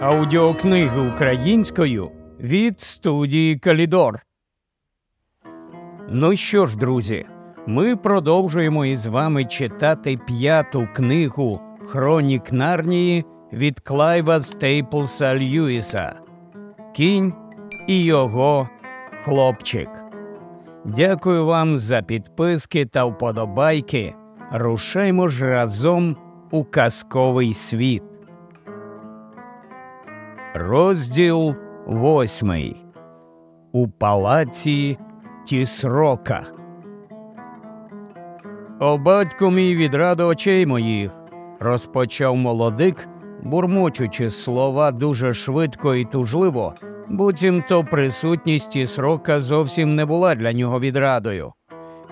Аудіокниги українською від студії Калідор. Ну що ж, друзі, ми продовжуємо із вами читати п'яту книгу Хронік Нарнії від Клайва Стейплса Льюіса Кінь і його хлопчик. Дякую вам за підписки та вподобайки. Рушаймо ж разом у казковий світ. Розділ восьмий. У палаці Тісрока. О батько мій від ради очей моїх, розпочав молодик, бурмочучи слова дуже швидко і тужливо, буцімто присутність Тісрока зовсім не була для нього відрадою.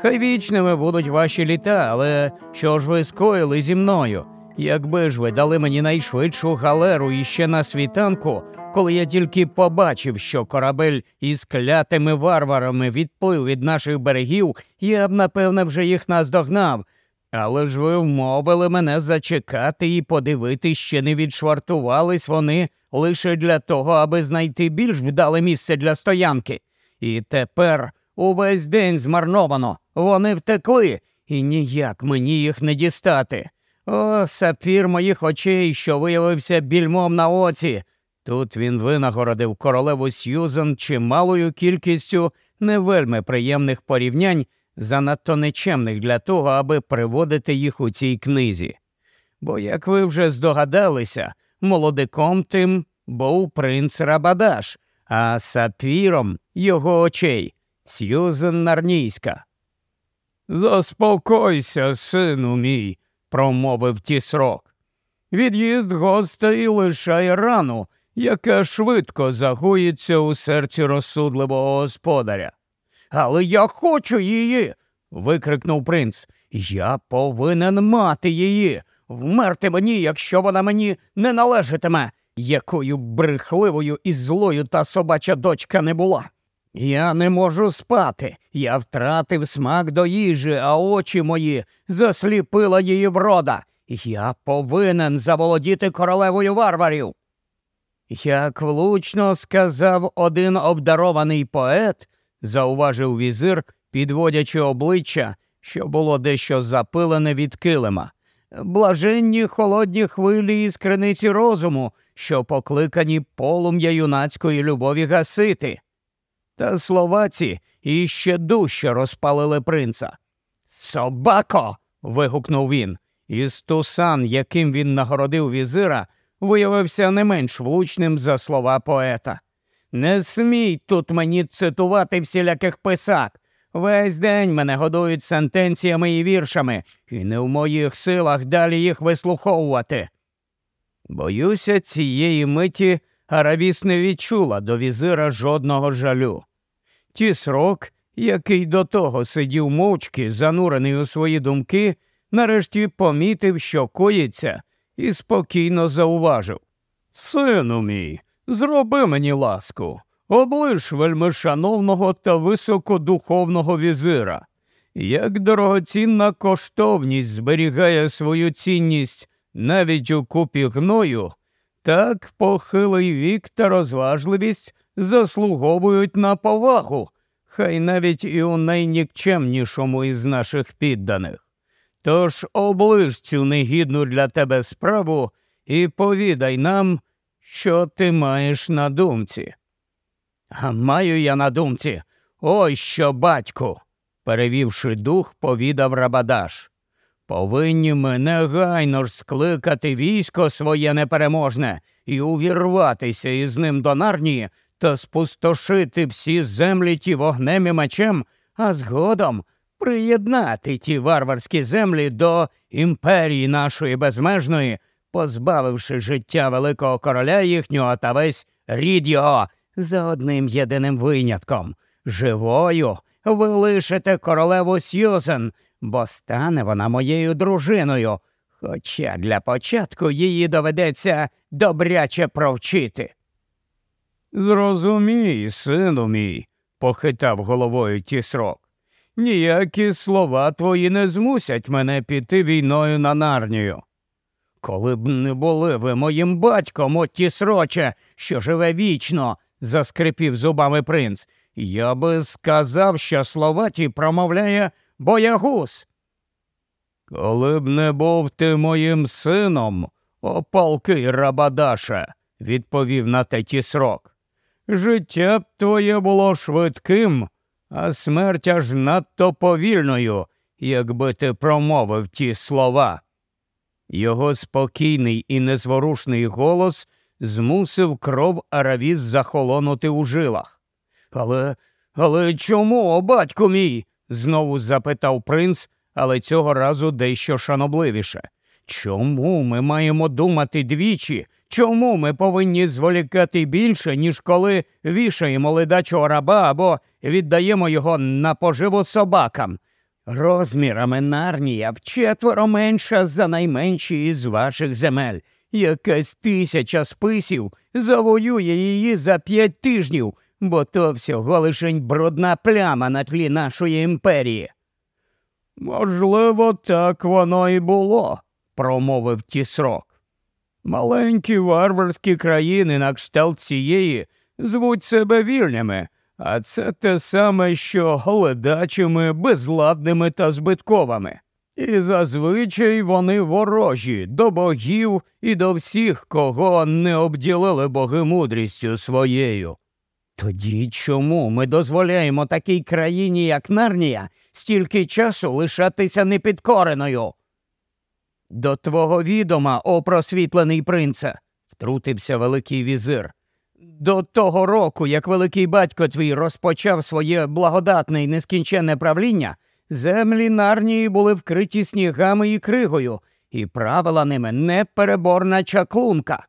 Хай вічними будуть ваші літа, але що ж ви скоїли зі мною? Якби ж ви дали мені найшвидшу галеру іще на світанку, коли я тільки побачив, що корабель із клятими варварами відплив від наших берегів, я б, напевне, вже їх наздогнав. Але ж ви вмовили мене зачекати і подивитись, чи не відшвартувались вони лише для того, аби знайти більш вдале місце для стоянки. І тепер увесь день змарновано, вони втекли, і ніяк мені їх не дістати. О, сапфір моїх очей, що виявився більмом на оці. Тут він винагородив королеву Сьюзен чималою кількістю не вельми приємних порівнянь, занадто нечемних для того, аби приводити їх у цій книзі. Бо, як ви вже здогадалися, молодиком тим був принц Рабадаш, а сапфіром його очей Сьюзен Нарнійська. Заспокойся, сину мій промовив тісрок. Від'їзд гостей лишає рану, яка швидко загоїться у серці розсудливого господаря. Але я хочу її. викрикнув принц. Я повинен мати її. Вмерти мені, якщо вона мені не належатиме, якою брехливою і злою та собача дочка не була. Я не можу спати. Я втратив смак до їжі, а очі мої засліпила її врода. Я повинен заволодіти королевою варварів. Як влучно сказав один обдарований поет, зауважив візир, підводячи обличчя, що було дещо запилене від килима. Блаженні холодні хвилі із криниці розуму, що покликані полум'я юнацької любові гасити. Та словаці іще дужче розпалили принца. Собако. вигукнув він. І стусан, яким він нагородив візира, виявився не менш влучним за слова поета. Не смій тут мені цитувати всіляких писак. Весь день мене годують сентенціями і віршами, і не в моїх силах далі їх вислуховувати. Боюся, цієї миті Аравіс не відчула до візира жодного жалю. Тісрок, який до того сидів мовчки, занурений у свої думки, нарешті помітив, що коїться, і спокійно зауважив Сину мій, зроби мені ласку, облиш вельми шановного та високодуховного візира. Як дорогоцінна коштовність зберігає свою цінність навіть у купі гною, так похилий вік та розважливість заслуговують на повагу, хай навіть і у найнікчемнішому із наших підданих. Тож оближ цю негідну для тебе справу і повідай нам, що ти маєш на думці. А маю я на думці, ой що, батьку, перевівши дух, повідав Рабадаш. Повинні ми негайно ж скликати військо своє непереможне і увірватися із ним до нарнії та спустошити всі землі ті вогнем і мечем, а згодом приєднати ті варварські землі до імперії нашої безмежної, позбавивши життя великого короля їхнього та весь рід його за одним єдиним винятком. Живою ви лишите королеву Сьюзен, бо стане вона моєю дружиною. Хоча для початку її доведеться добряче провчити. Зрозумій, сину мій, похитав головою тісрок. Ніякі слова твої не змусять мене піти війною на нарнію. Коли б не були ви моїм батьком, оті сроче, що живе вічно, заскрипів зубами принц. Я би сказав, що слова ті промовляє боягуз. Коли б не був ти моїм сином, опалки Рабадаша, відповів на те тісрок. Життя б твоє було швидким, а смерть аж надто повільною, якби ти промовив ті слова. Його спокійний і незворушний голос змусив кров Аравіс захолонути у жилах. Але, але чому, батько мій? знову запитав принц, але цього разу дещо шанобливіше. Чому ми маємо думати двічі? Чому ми повинні зволікати більше, ніж коли вішаємо ледачого раба або віддаємо його на поживу собакам? Розмірами нарнія вчетверо менша за найменші із ваших земель. Якась тисяча списів завоює її за п'ять тижнів, бо то всього лишень брудна пляма на тлі нашої імперії. Можливо, так воно і було, промовив тісрок. Маленькі варварські країни на кшталт цієї звуть себе вільними, а це те саме, що ледачими, безладними та збитковими. І зазвичай вони ворожі до богів і до всіх, кого не обділили боги мудрістю своєю. Тоді чому ми дозволяємо такій країні, як Нарнія, стільки часу лишатися непідкореною? До твого відома, о просвітлений принце, втрутився Великий візир. До того року, як великий батько твій розпочав своє благодатне і нескінченне правління, землі нарнії були вкриті снігами і кригою, і правила ними непереборна чаклунка.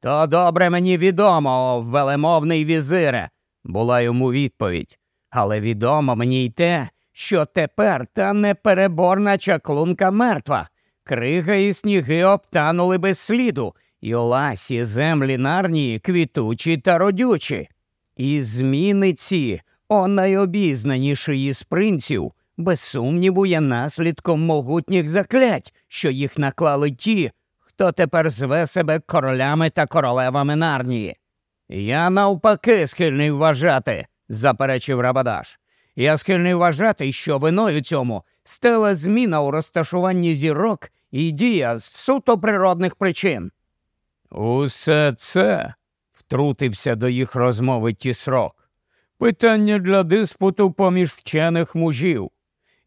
То добре мені відомо, о велемовний візире, була йому відповідь. Але відомо мені й те, що тепер та непереборна чаклунка мертва. Крига і сніги обтанули без сліду, і ласі землі нарнії квітучі та родючі. І зміни ці, о найобізнаніший із принців, без сумніву, є наслідком могутніх заклять, що їх наклали ті, хто тепер зве себе королями та королевами нарнії. Я навпаки схильний вважати, заперечив Рабадаш. Я схильний вважати, що виною цьому стала зміна у розташуванні зірок і дія з суто природних причин. Усе це, втрутився до їх розмови тісрок. Питання для диспуту поміж вчених мужів.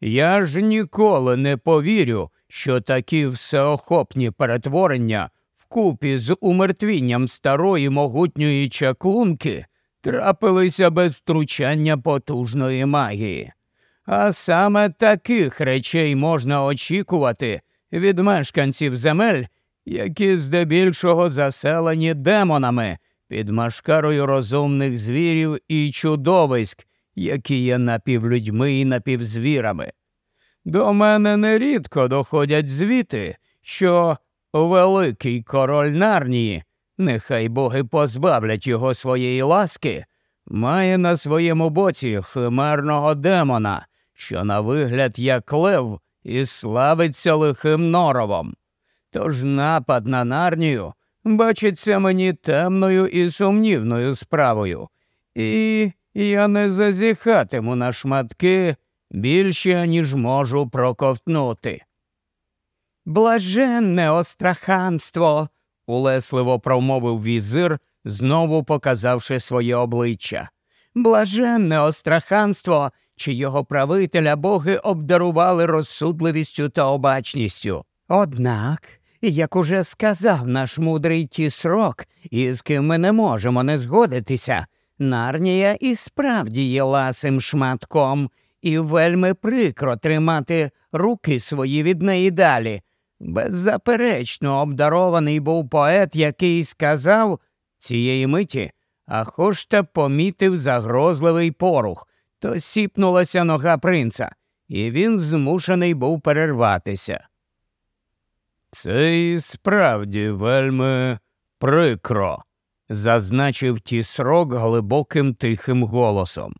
Я ж ніколи не повірю, що такі всеохопні перетворення вкупі з умертвінням старої могутньої чаклунки трапилися без втручання потужної магії. А саме таких речей можна очікувати від мешканців земель, які здебільшого заселені демонами під машкарою розумних звірів і чудовиськ, які є напівлюдьми і напівзвірами. До мене нерідко доходять звіти, що великий король Нарнії, нехай боги позбавлять його своєї ласки, має на своєму боці химерного демона, що на вигляд як лев і славиться лихим норовом. Тож напад на нарнію бачиться мені темною і сумнівною справою, і я не зазіхатиму на шматки більше, ніж можу проковтнути. Блаженне остраханство, улесливо промовив візир, знову показавши своє обличчя. Блаженне остраханство, чи його правителя боги обдарували розсудливістю та обачністю. Однак, як уже сказав наш мудрий тісрок, із ким ми не можемо не згодитися, нарнія і справді є ласим шматком, і вельми прикро тримати руки свої від неї далі. Беззаперечно обдарований був поет, який сказав цієї миті, а Хошта помітив загрозливий порух, то сіпнулася нога принца, і він змушений був перерватися. Це і справді вельми прикро, зазначив тісрок глибоким тихим голосом.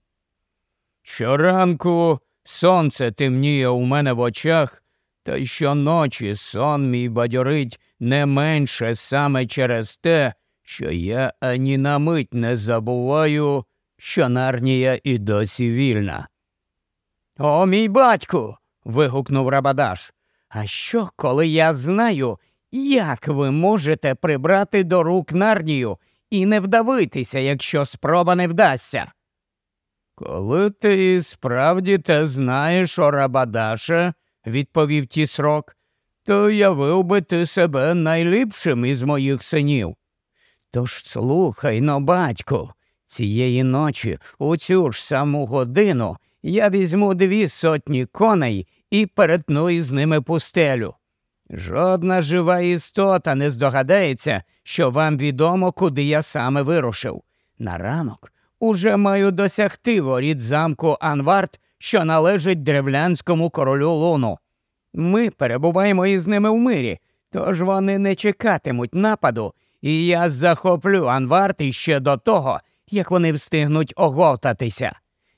Щоранку сонце темніє у мене в очах, Та щоночі сон мій бадьорить не менше саме через те, що я ані на мить не забуваю, що Нарнія і досі вільна. О, мій батьку. вигукнув Рабадаш. А що, коли я знаю, як ви можете прибрати до рук Нарнію і не вдавитися, якщо спроба не вдасться? Коли ти і справді те знаєш, о Рабадаше, відповів тісрок, то явив би ти себе найліпшим із моїх синів. Тож слухай но, батьку, цієї ночі, у цю ж саму годину, я візьму дві сотні коней і перетну із ними пустелю. Жодна жива істота не здогадається, що вам відомо, куди я саме вирушив. На ранок уже маю досягти воріт замку Анвард, що належить древлянському королю луну. Ми перебуваємо із ними в мирі, тож вони не чекатимуть нападу, і я захоплю Анвард іще до того, як вони встигнуть оговтатися.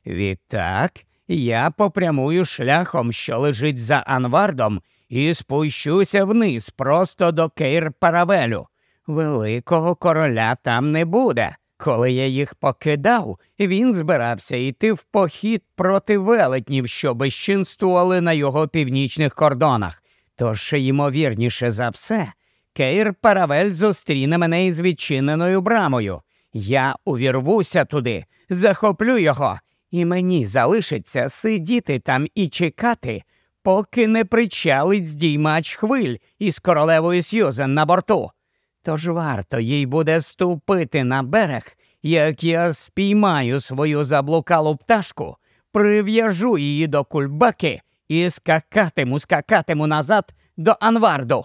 Відтак я попрямую шляхом, що лежить за Анвардом, і спущуся вниз просто до Кейр Паравелю. Великого короля там не буде. Коли я їх покидав, він збирався йти в похід проти велетнів, що безчинствували на його північних кордонах. Тож, ймовірніше за все, Кейр Паравель зустріне мене із відчиненою брамою. Я увірвуся туди, захоплю його, і мені залишиться сидіти там і чекати, поки не причалить Здіймач Хвиль із королевою Сьюзен на борту. Тож варто їй буде ступити на берег, як я спіймаю свою заблукалу пташку, прив'яжу її до кульбаки і скакатиму, скакатиму назад до Анварду.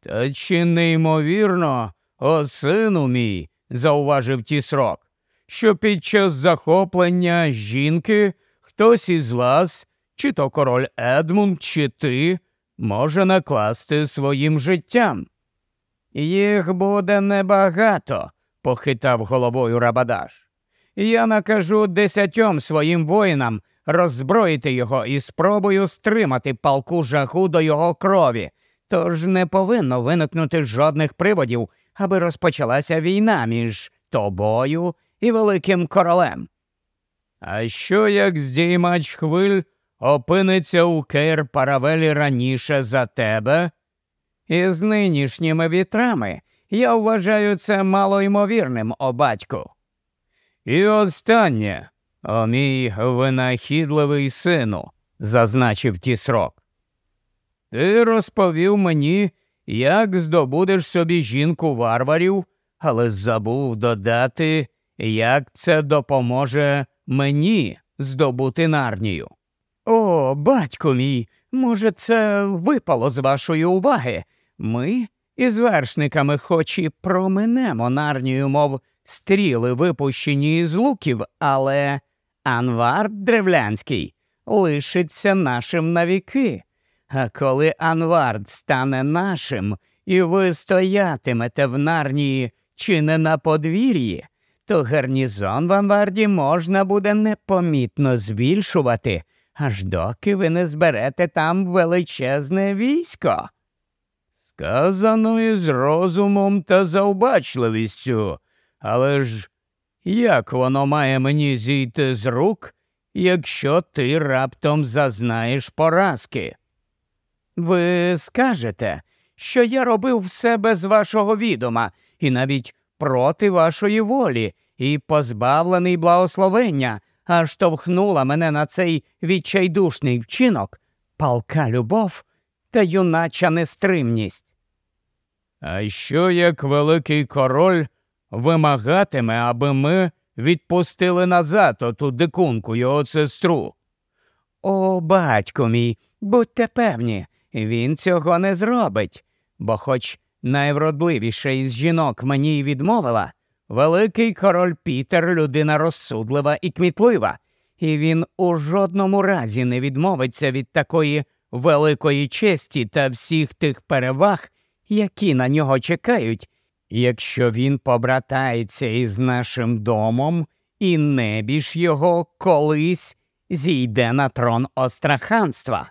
Та чи неймовірно, о сину мій, зауважив тісрок, що під час захоплення жінки хтось із вас, чи то король Едмунд, чи ти, може накласти своїм життям. Їх буде небагато, похитав головою Рабадаш. Я накажу десятьом своїм воїнам роззброїти його і спробую стримати палку жаху до його крові, тож не повинно виникнути жодних приводів, аби розпочалася війна між тобою і великим королем. А що як здіймач хвиль опиниться у Кейр Паравелі раніше за тебе? І з нинішніми вітрами я вважаю це малоймовірним, о батьку. І останнє, о мій винахідливий сину, зазначив тісрок. Ти розповів мені, як здобудеш собі жінку варварів, але забув додати, як це допоможе мені здобути нарнію. О, батько мій, може, це випало з вашої уваги. Ми із вершниками хоч і променемо нарнію, мов стріли, випущені із луків, але Анвард древлянський лишиться нашим навіки. А коли Анвард стане нашим, і ви стоятимете в нарнії чи не на подвір'ї, то гарнізон в Анварді можна буде непомітно збільшувати, аж доки ви не зберете там величезне військо. Сказано із розумом та завбачливістю, але ж як воно має мені зійти з рук, якщо ти раптом зазнаєш поразки? Ви скажете, що я робив все без вашого відома і навіть проти вашої волі, і позбавлений благословення, аж товхнула мене на цей відчайдушний вчинок, палка любов та юнача нестримність. А що як великий король вимагатиме, аби ми відпустили назад оту дикунку його сестру? О, батько мій, будьте певні, він цього не зробить, бо, хоч найвродливіша із жінок мені й відмовила, великий король Пітер людина розсудлива і кмітлива, і він у жодному разі не відмовиться від такої великої честі та всіх тих переваг, які на нього чекають, якщо він побратається із нашим домом, і небіж його колись зійде на трон остраханства.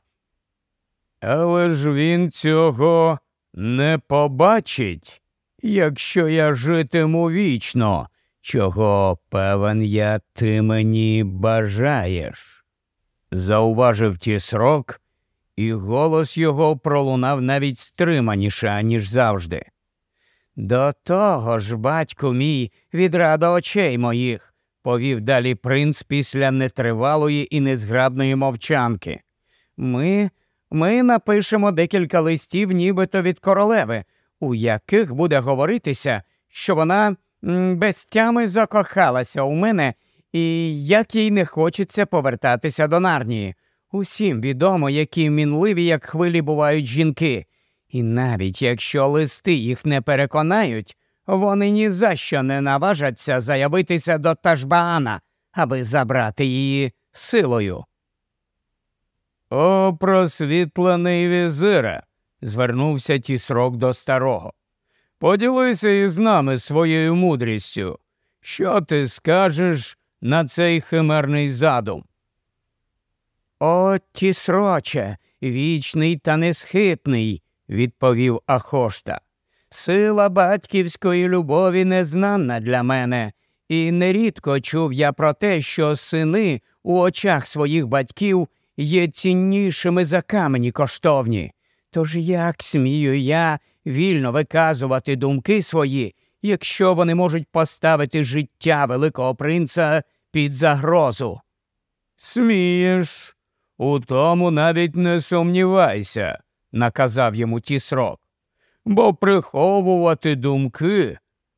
Але ж він цього не побачить, якщо я житиму вічно, чого певен я ти мені бажаєш. Зауважив тісрок, і голос його пролунав навіть стриманіше, аніж завжди. До того ж, батьку мій, відрада очей моїх, повів далі принц після нетривалої і незграбної мовчанки. Ми ми напишемо декілька листів, нібито від королеви, у яких буде говоритися, що вона без тями закохалася у мене і як їй не хочеться повертатися до нарнії. Усім відомо, які мінливі, як хвилі бувають жінки, і навіть якщо листи їх не переконають, вони ні за що не наважаться заявитися до Ташбаана, аби забрати її силою. О, просвітлений візире, звернувся тісрок до старого. Поділися із нами своєю мудрістю. Що ти скажеш на цей химерний задум? О, тісроче, вічний та несхитний, відповів Ахошта. Сила батьківської любові незнанна для мене, і нерідко чув я про те, що сини у очах своїх батьків є ціннішими за камені коштовні. Тож як смію я вільно виказувати думки свої, якщо вони можуть поставити життя Великого принца під загрозу? Смієш, у тому навіть не сумнівайся, наказав йому тісрок, бо приховувати думки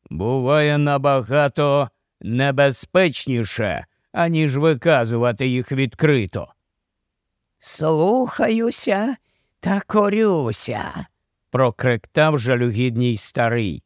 буває набагато небезпечніше, аніж виказувати їх відкрито. Слухаюся та корюся, прокриктав жалюгідній старий.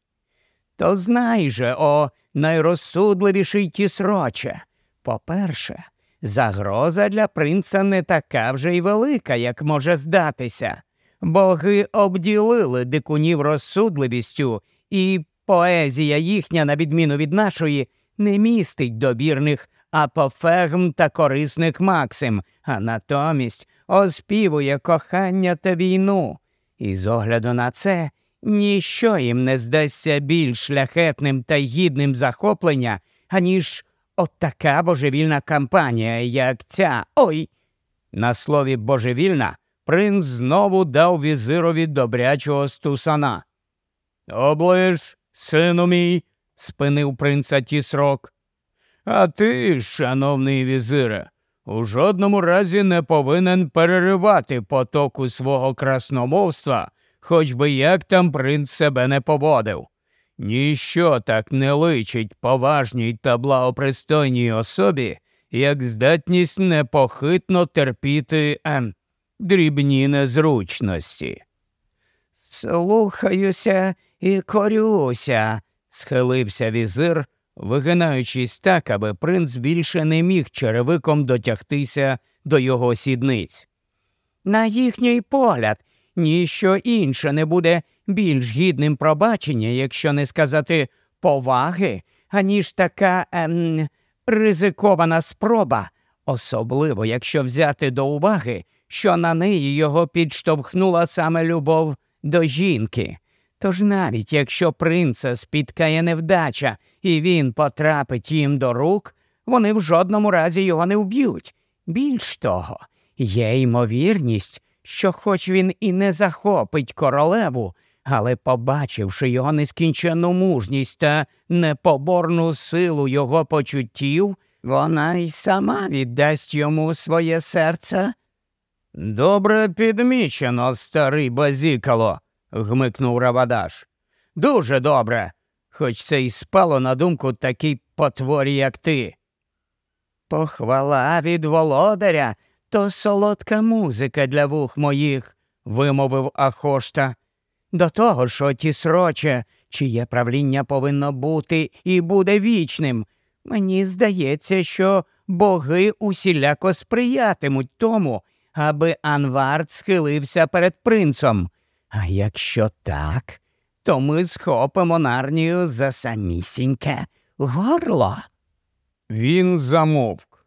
То знай же, о найрозсудливіший тісроче. По-перше, загроза для принца не така вже й велика, як може здатися. Боги обділили дикунів розсудливістю, і поезія їхня, на відміну від нашої, не містить добірних апофегм та корисних максим, а натомість оспівує кохання та війну. І з огляду на це ніщо їм не здасться більш шляхетним та гідним захоплення, аніж от така божевільна кампанія, як ця. Ой. На слові божевільна принц знову дав візирові добрячого стусана. Оближ, сину мій, спинив принца тісрок. А ти, шановний візире, у жодному разі не повинен переривати потоку свого красномовства, хоч би як там принц себе не поводив. Ніщо так не личить поважній та благопристойній особі, як здатність непохитно терпіти ем, дрібні незручності. Слухаюся і корюся, схилився візир, вигинаючись так, аби принц більше не міг черевиком дотягтися до його сідниць. На їхній погляд, ніщо інше не буде більш гідним пробачення, якщо не сказати поваги, аніж така ем, ризикована спроба, особливо якщо взяти до уваги, що на неї його підштовхнула саме любов до жінки. Тож навіть якщо принца спіткає невдача і він потрапить їм до рук, вони в жодному разі його не вб'ють. Більш того, є ймовірність, що, хоч він і не захопить королеву, але, побачивши його нескінченну мужність та непоборну силу його почуттів, вона й сама віддасть йому своє серце. Добре підмічено, старий базікало гмикнув Равадаш. Дуже добре, хоч це й спало на думку такій потворі, як ти. Похвала від володаря то солодка музика для вух моїх, вимовив Ахошта. До того ж, оті сроче, чиє правління повинно бути і буде вічним. Мені здається, що боги усіляко сприятимуть тому, аби Анвард схилився перед принцом. А якщо так, то ми схопимо нарнію за самісіньке горло. Він замовк.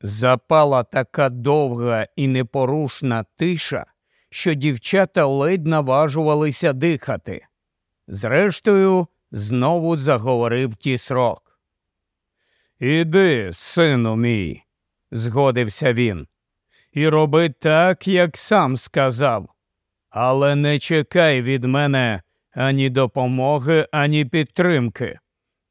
Запала така довга і непорушна тиша, що дівчата ледь наважувалися дихати. Зрештою, знову заговорив тісрок. Іди, сину мій, згодився він, і роби так, як сам сказав, але не чекай від мене ані допомоги, ані підтримки.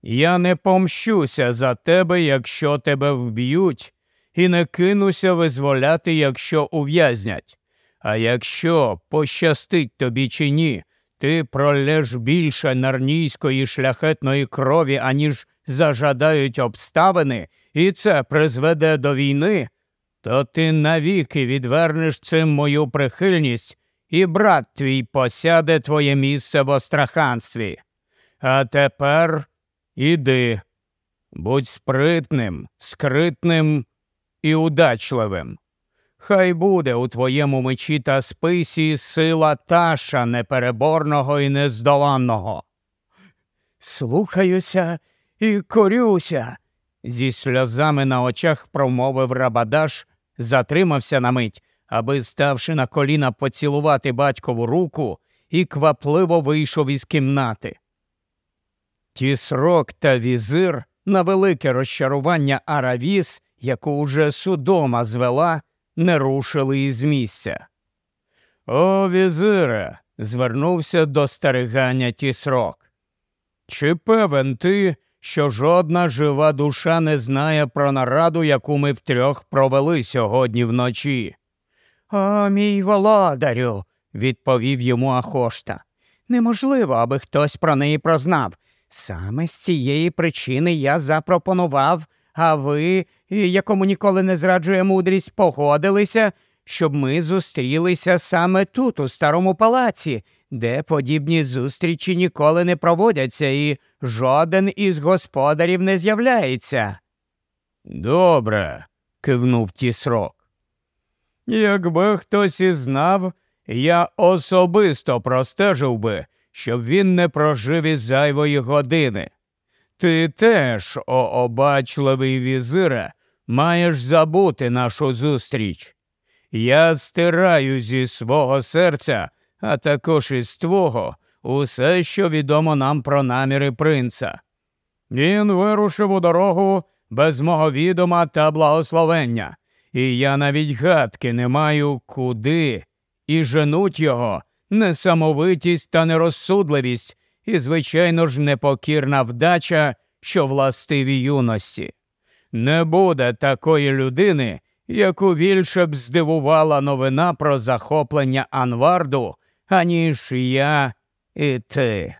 Я не помщуся за тебе, якщо тебе вб'ють, і не кинуся визволяти, якщо ув'язнять. А якщо пощастить тобі чи ні, ти пролєш більше нарнійської шляхетної крові, аніж зажадають обставини, і це призведе до війни, то ти навіки відвернеш цим мою прихильність, і брат твій посяде твоє місце в остраханстві. А тепер іди, будь спритним, скритним і удачливим. Хай буде у твоєму мечі та списі сила таша непереборного і нездоланного. Слухаюся і корюся, зі сльозами на очах промовив Рабадаш, затримався на мить, аби, ставши на коліна, поцілувати батькову руку, і квапливо вийшов із кімнати. Тісрок та візир на велике розчарування Аравіс, яку уже судома звела, не рушили із місця. О, візире, звернувся до старигання тісрок. Чи певен ти, що жодна жива душа не знає про нараду, яку ми втрьох провели сьогодні вночі? О, мій володарю, відповів йому Ахошта. Неможливо, аби хтось про неї прознав. Саме з цієї причини я запропонував, а ви, якому ніколи не зраджує мудрість, погодилися, щоб ми зустрілися саме тут, у старому палаці, де подібні зустрічі ніколи не проводяться, і жоден із господарів не з'являється. Добре, кивнув тісрок. Якби хтось і знав, я особисто простежив би, щоб він не прожив із зайвої години. Ти теж, о обачливий візире, маєш забути нашу зустріч. Я стираю зі свого серця, а також із твого, усе, що відомо нам про наміри принца. Він вирушив у дорогу без мого відома та благословення, і я навіть гадки не маю куди, і женуть його несамовитість та нерозсудливість, і, звичайно ж, непокірна вдача, що властиві юності. Не буде такої людини, яку більше б здивувала новина про захоплення Анварду, аніж я і ти.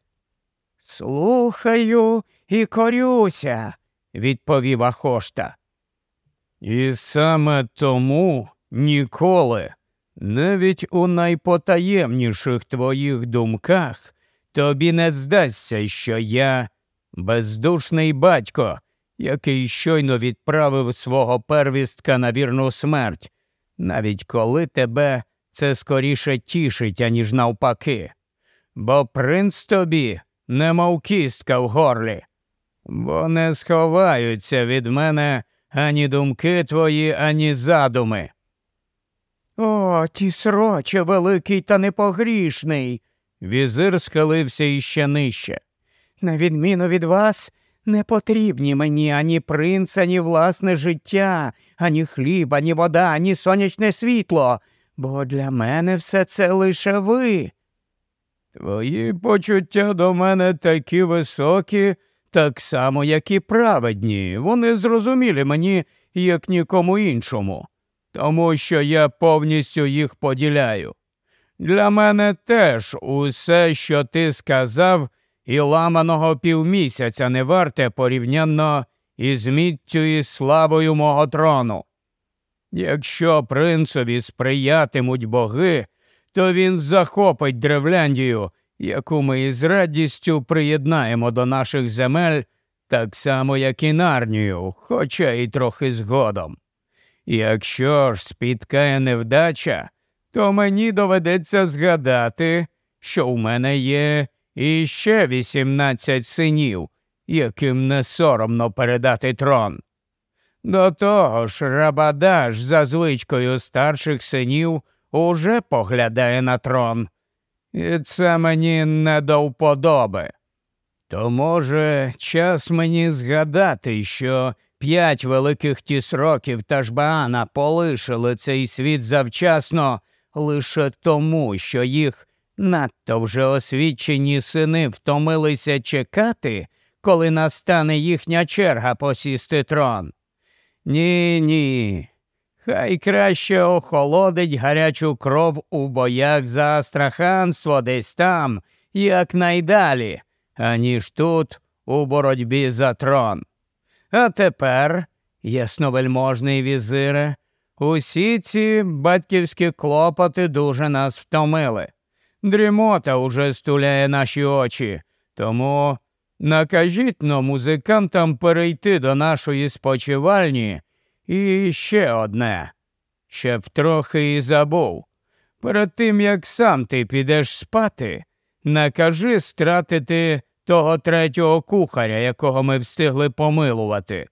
Слухаю і корюся, відповів Ахошта. І саме тому ніколи, навіть у найпотаємніших твоїх думках, тобі не здасться, що я бездушний батько, який щойно відправив свого первістка на вірну смерть, навіть коли тебе це скоріше тішить, аніж навпаки. Бо принц тобі немов кістка в горлі, бо не сховаються від мене ані думки твої, ані задуми. О, ті сроче великий та непогрішний. Візир схилився іще нижче. На відміну від вас, не потрібні мені ані принц, ані власне життя, ані хліб, ані вода, ані сонячне світло, бо для мене все це лише ви. Твої почуття до мене такі високі, так само, як і праведні. Вони зрозумілі мені, як нікому іншому, тому що я повністю їх поділяю. Для мене теж усе, що ти сказав, і ламаного півмісяця не варте порівнянно із міттю і славою мого трону. Якщо принцові сприятимуть боги, то він захопить Древляндію, яку ми із радістю приєднаємо до наших земель, так само, як і Нарнію, хоча й трохи згодом. Якщо ж спіткає невдача, то мені доведеться згадати, що у мене є іще вісімнадцять синів, яким не соромно передати трон. До того ж, Рабадаш за звичкою старших синів уже поглядає на трон. І це мені не до вподоби. То, може, час мені згадати, що п'ять великих тісроків Ташбаана полишили цей світ завчасно лише тому, що їх надто вже освічені сини втомилися чекати, коли настане їхня черга посісти трон. Ні, ні. Хай краще охолодить гарячу кров у боях за астраханство десь там, якнайдалі, аніж тут, у боротьбі за трон. А тепер, ясновельможний візире, усі ці батьківські клопоти дуже нас втомили. Дрімота уже стуляє наші очі, тому накажіть но музикантам перейти до нашої спочивальні і ще одне, ще трохи і забув. Перед тим як сам ти підеш спати, накажи стратити того третього кухаря, якого ми встигли помилувати,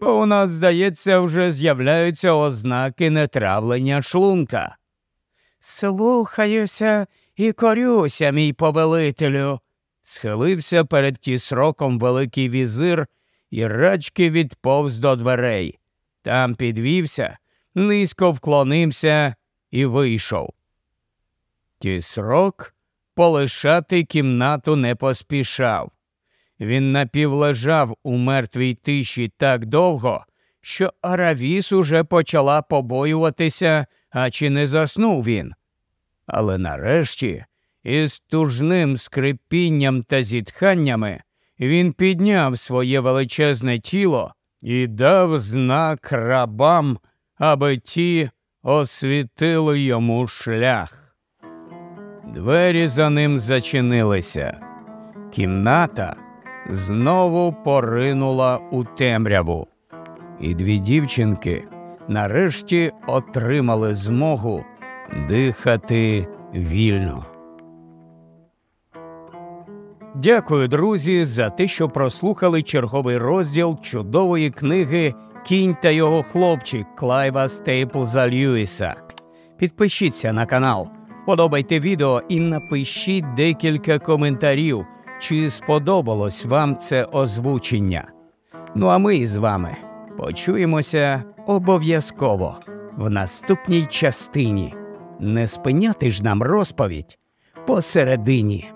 бо у нас, здається, вже з'являються ознаки нетравлення шлунка. Слухаюся і корюся, мій повелителю, схилився перед тісроком Великий візир і рачки відповз до дверей. Там підвівся, низько вклонився і вийшов. Тісрок полишати кімнату не поспішав. Він напівлежав у мертвій тиші так довго, що Аравіс уже почала побоюватися, а чи не заснув він. Але нарешті, із тужним скрипінням та зітханнями, він підняв своє величезне тіло і дав знак рабам, аби ті освітили йому шлях. Двері за ним зачинилися. Кімната знову поринула у темряву, і дві дівчинки нарешті отримали змогу дихати вільно. Дякую, друзі, за те, що прослухали черговий розділ чудової книги Кінь та його хлопчик Клайва Стейплза Льюіса. Підпишіться на канал, вподобайте відео і напишіть декілька коментарів, чи сподобалось вам це озвучення. Ну а ми з вами почуємося обов'язково в наступній частині. Не спиняти ж нам розповідь посередині.